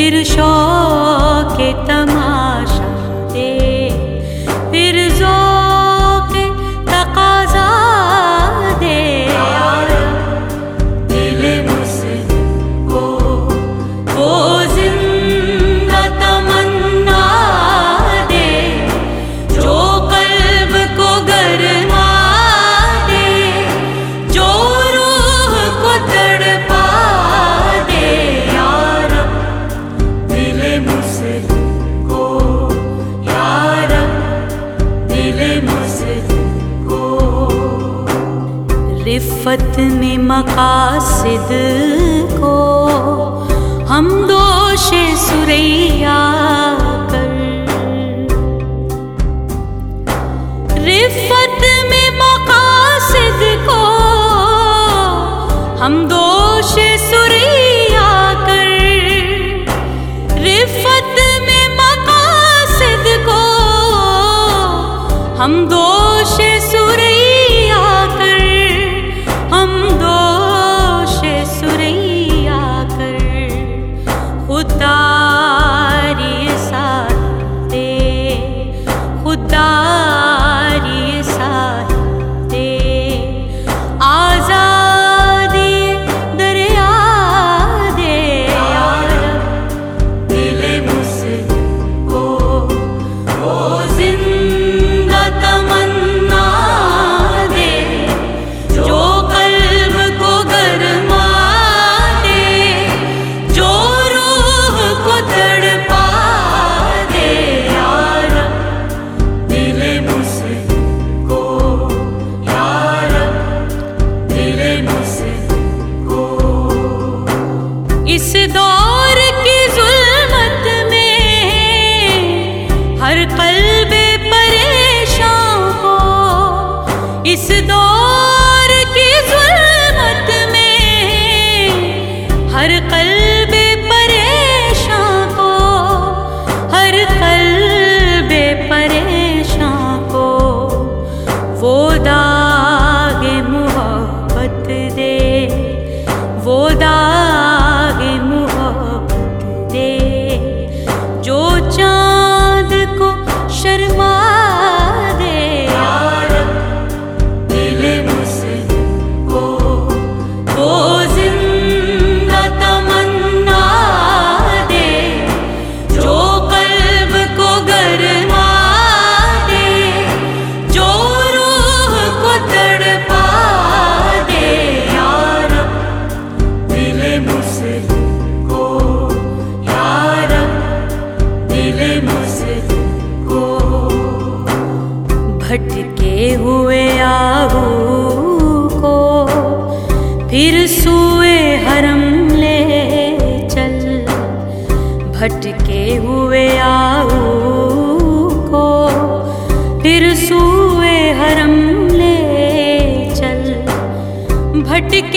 ارشا کے تم صفت میں مقاصد کو ہم دوش سریا رفت میں مقاصد کو ہم دوش سریا کر۔ رفت میں مقاصد کو ہم دوش اس دور کی ظلمت میں ہر قلب